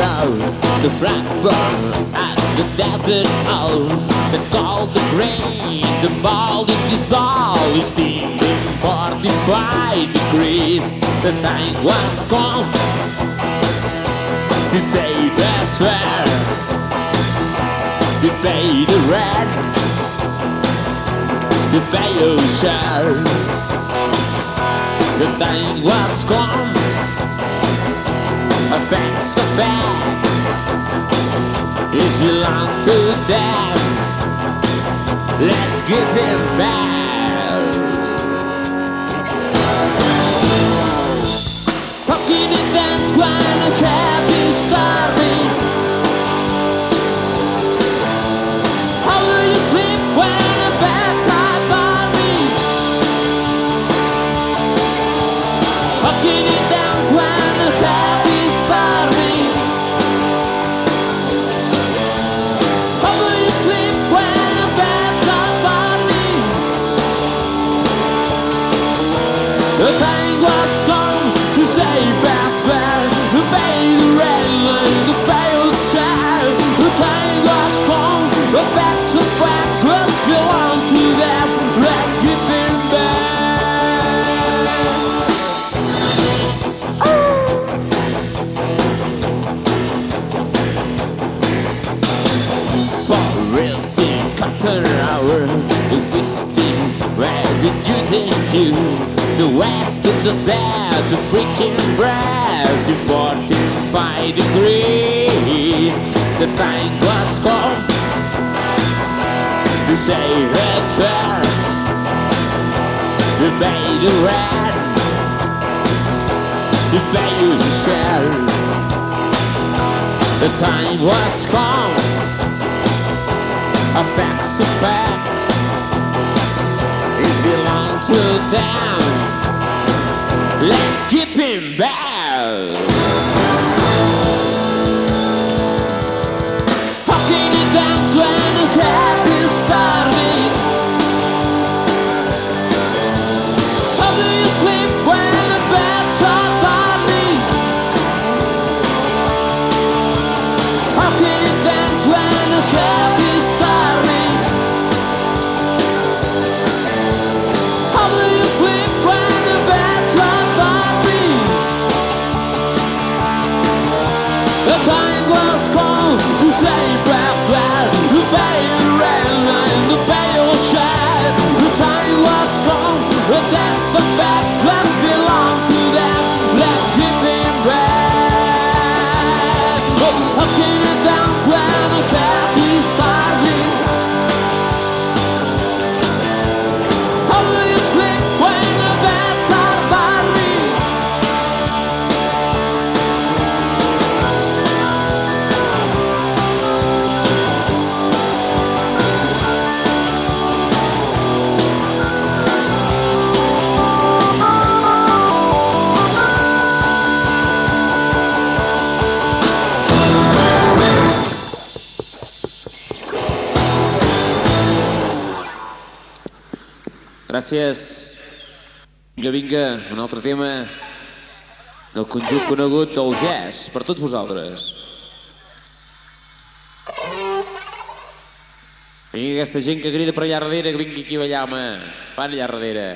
out the blackbird at the desert owl. The cold, the rain, the ball, the dissolve is steaming 45 degrees. The time was gone. The safest fare. The bay, the red. The bay ocean. The time was gone. Is belong to them. Let's give him back. It dance when a copper hour The twisting, where did you think you The west to the south, the breaking brass In 45 degrees The time was cold The is fair The the red The you share the time was gone. A fact's fact. It belongs to them. How can it when the starving? How do you sleep Gràcies. Vinga, vinga, un altre tema del conjunt conegut del jazz, per tots vosaltres. Vinga, aquesta gent que crida per allà darrere, que vingui aquí a ballar, home. Va allà darrere.